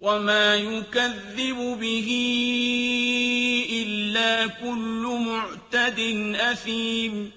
وَمَا يُكَذِّبُ بِهِ إِلَّا كُلُّ مُعْتَدٍ أَثِيمٍ